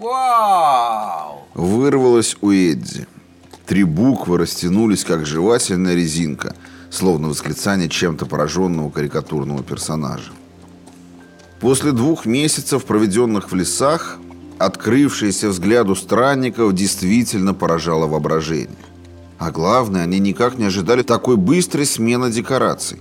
Вау! Вырвалось у Эдди. Три буквы растянулись, как жевательная резинка, словно восклицание чем-то пораженного карикатурного персонажа. После двух месяцев, проведенных в лесах, открывшееся взгляду странников действительно поражало воображение. А главное, они никак не ожидали такой быстрой смены декораций.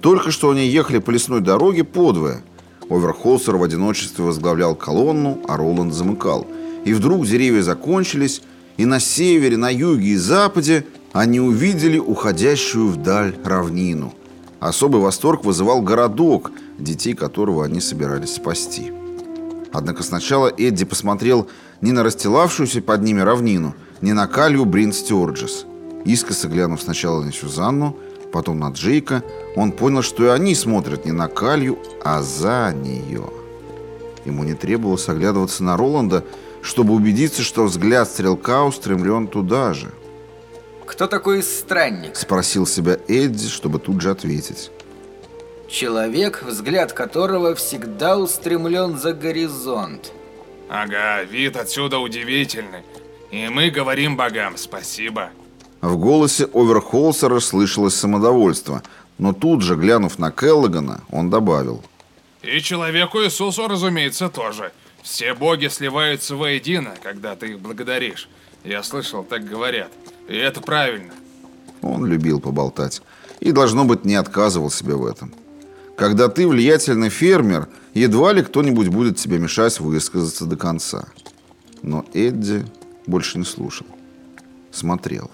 Только что они ехали по лесной дороге подвое. Оверхолсер в одиночестве возглавлял колонну, а Роланд замыкал. И вдруг деревья закончились, и на севере, на юге и западе они увидели уходящую вдаль равнину. Особый восторг вызывал городок, детей которого они собирались спасти. Однако сначала Эдди посмотрел не на расстилавшуюся под ними равнину, не на Калью Брин. Искоса глянув сначала на Сюзанну, потом на Джейка, он понял, что и они смотрят не на Калью, а за нее. Ему не требовалось оглядываться на Роланда, чтобы убедиться, что взгляд стрелка устремлен туда же. Кто такой странник? Спросил себя Эдди, чтобы тут же ответить. Человек, взгляд которого всегда устремлен за горизонт. Ага, вид отсюда удивительный. И мы говорим богам спасибо. В голосе Оверхолсера слышалось самодовольство, но тут же, глянув на Келлогана, он добавил. И человеку Иисусу, разумеется, тоже. Все боги сливаются воедино, когда ты их благодаришь. Я слышал, так говорят. И это правильно. Он любил поболтать. И, должно быть, не отказывал себе в этом. Когда ты влиятельный фермер, едва ли кто-нибудь будет тебе мешать высказаться до конца. Но Эдди больше не слушал. Смотрел.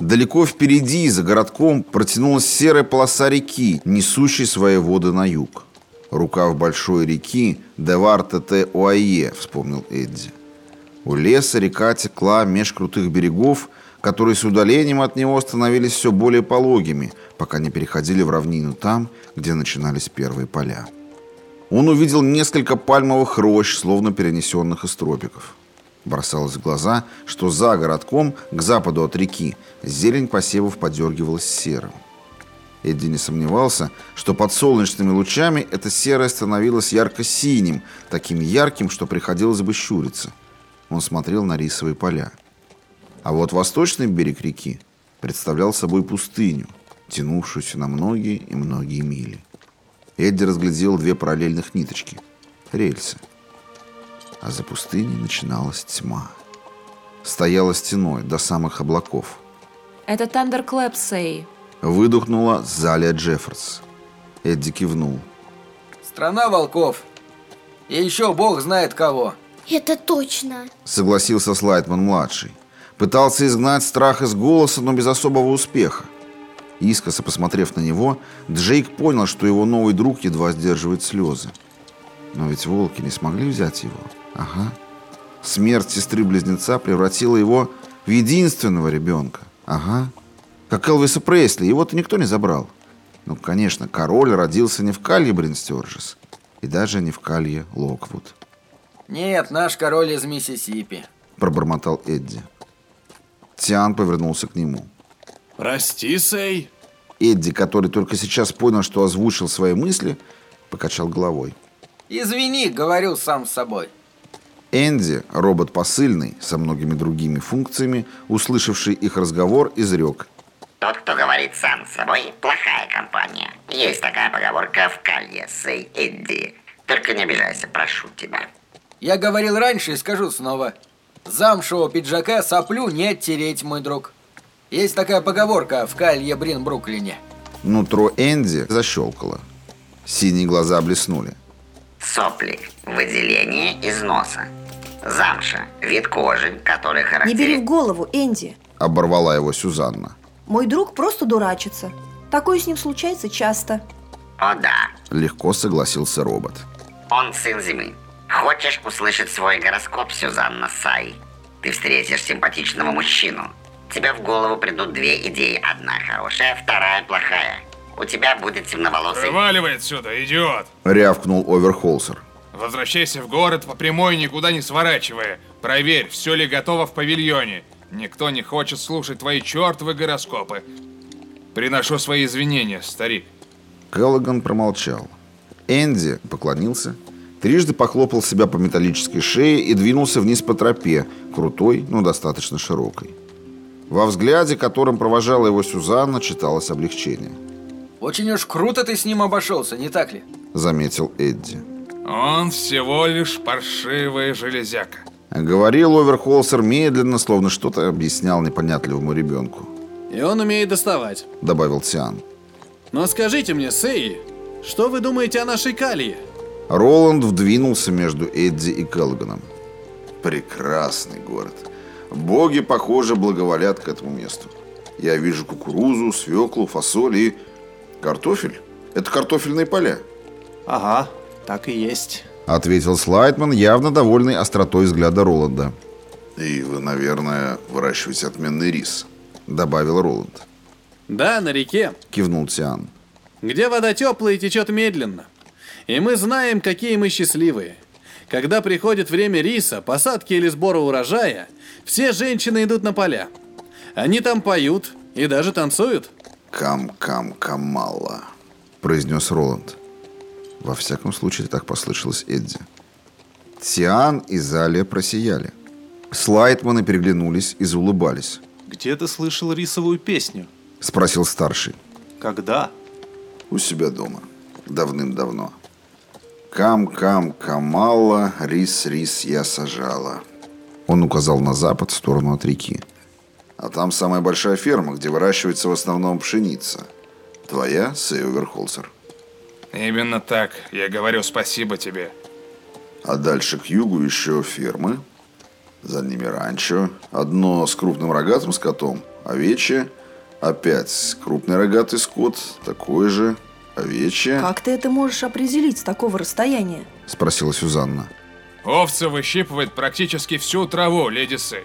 Далеко впереди, за городком, протянулась серая полоса реки, несущей свои воды на юг. Рукав большой реки Девар-Тете-Уайе, вспомнил Эдди. У леса река текла меж крутых берегов, которые с удалением от него становились все более пологими, пока не переходили в равнину там, где начинались первые поля. Он увидел несколько пальмовых рощ, словно перенесенных из тропиков. Бросалось в глаза, что за городком, к западу от реки, зелень посевов подергивалась серым. Эдди не сомневался, что под солнечными лучами эта серая становилась ярко-синим, таким ярким, что приходилось бы щуриться. Он смотрел на рисовые поля. А вот восточный берег реки представлял собой пустыню, тянувшуюся на многие и многие мили. Эдди разглядел две параллельных ниточки – рельсы. А за пустыней начиналась тьма. Стояла стеной до самых облаков. Это Тандерклэп, Сэй. Выдохнула Залия Джефферс. Эдди кивнул. Страна волков. И еще бог знает кого. Это точно. Согласился Слайтман-младший. Пытался изгнать страх из голоса, но без особого успеха. Искоса посмотрев на него, Джейк понял, что его новый друг едва сдерживает слезы. Но ведь волки не смогли взять его. Ага. Смерть сестры-близнеца превратила его в единственного ребенка. Ага. Как Элвиса Пресли, его-то никто не забрал. Ну, конечно, король родился не в Калье Бринстерджес, и даже не в Калье Локвуд. Нет, наш король из Миссисипи. Пробормотал Эдди. Тиан повернулся к нему. Прости, Сэй. Эдди, который только сейчас понял, что озвучил свои мысли, покачал головой. Извини, говорю сам с собой. Энди, робот посыльный, со многими другими функциями, услышавший их разговор, изрек. Тот, кто говорит сам с собой, плохая компания. Есть такая поговорка в Калье, Сэй Эдди. Только не обижайся, прошу тебя. Я говорил раньше и скажу снова. Замшевого пиджака соплю не оттереть, мой друг. Есть такая поговорка в Калье Брин, Бруклине. Нутро Энди защелкало. Синие глаза блеснули. Сопли. Выделение из носа. Замша. Вид кожи, который Не характеризует... бери в голову, Энди. Оборвала его Сюзанна. Мой друг просто дурачится. Такое с ним случается часто. О да, Легко согласился робот. он сын зимы. Хочешь услышать свой гороскоп, Сюзанна Сай? Ты встретишь симпатичного мужчину. Тебе в голову придут две идеи. Одна хорошая, вторая плохая. У тебя будет темноволосый... Вываливай отсюда, идиот! Рявкнул Оверхолсер. Возвращайся в город по прямой, никуда не сворачивая. Проверь, все ли готово в павильоне. Никто не хочет слушать твои чертовы гороскопы. Приношу свои извинения, старик. Келлоган промолчал. Энди поклонился, Трижды похлопал себя по металлической шее и двинулся вниз по тропе, крутой, но достаточно широкой. Во взгляде, которым провожала его Сюзанна, читалось облегчение. Очень уж круто ты с ним обошелся, не так ли? Заметил Эдди. Он всего лишь паршивая железяка. Говорил Оверхолсер медленно, словно что-то объяснял непонятливому ребенку. И он умеет доставать. Добавил Тиан. Но скажите мне, Сей, что вы думаете о нашей Калии? Роланд вдвинулся между Эдди и Келлоганом. Прекрасный город. Боги, похоже, благоволят к этому месту. Я вижу кукурузу, свеклу, фасоль и картофель. Это картофельные поля. Ага, так и есть. Ответил Слайтман, явно довольный остротой взгляда Роланда. И вы, наверное, выращиваете отменный рис. Добавил Роланд. Да, на реке, Кивнул Тиан. где вода теплая и течет медленно. И мы знаем, какие мы счастливые. Когда приходит время риса, посадки или сбора урожая, все женщины идут на поля. Они там поют и даже танцуют. Кам-кам-камала. произнес Роланд. Во всяком случае, так послышалось Эдди. Тиан и Залия просияли. Слайтманы переглянулись и заулыбались. Где ты слышал рисовую песню? Спросил старший. Когда? У себя дома. Давным-давно. Кам-кам-камала, рис-рис я сажала. Он указал на запад, в сторону от реки. А там самая большая ферма, где выращивается в основном пшеница. Твоя, Сейоверхолсер. Именно так. Я говорю спасибо тебе. А дальше к югу еще фермы. За ними ранчо. Одно с крупным рогатым скотом, овечье. Опять крупный рогатый скот, такой же, овечье. Как ты это можешь определить с такого расстояния? Спросила Сюзанна. Овцы выщипывают практически всю траву, леди Сей.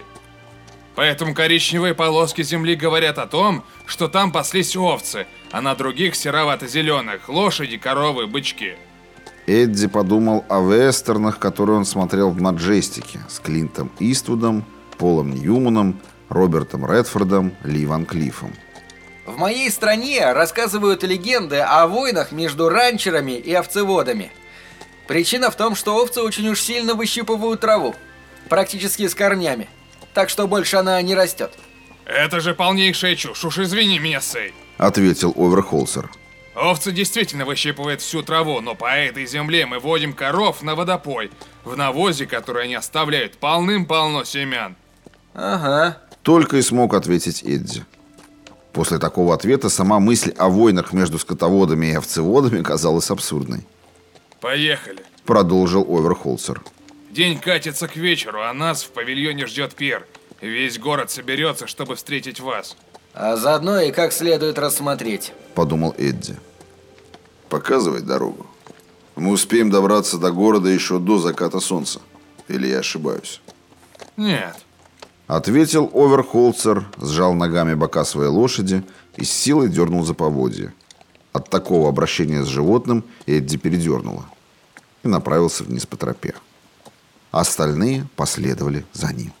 Поэтому коричневые полоски земли говорят о том, что там паслись овцы, а на других серовато-зеленых – лошади, коровы, бычки. Эдди подумал о вестернах, которые он смотрел в Маджестике с Клинтом Иствудом, Полом Ньюманом, Робертом Редфордом, Ли Ван Клиффом. В моей стране рассказывают легенды о войнах между ранчерами и овцеводами. Причина в том, что овцы очень уж сильно выщипывают траву, практически с корнями, так что больше она не растет. Это же полнейшая чушь, уж извини меня, Сей. Ответил Оверхолсер. Овцы действительно выщипывают всю траву, но по этой земле мы водим коров на водопой. В навозе, который они оставляют, полным-полно семян. Ага. Только и смог ответить Эдди. После такого ответа сама мысль о войнах между скотоводами и овцеводами казалась абсурдной. Поехали. Продолжил Оверхолсер. День катится к вечеру, а нас в павильоне ждет пир. Весь город соберется, чтобы встретить вас. А заодно и как следует рассмотреть. Подумал Эдди. Показывай дорогу. Мы успеем добраться до города еще до заката солнца. Или я ошибаюсь? Нет. Ответил Оверхолцер, сжал ногами бока своей лошади и с силой дернул за поводья. От такого обращения с животным Эдди передернуло и направился вниз по тропе. Остальные последовали за ним.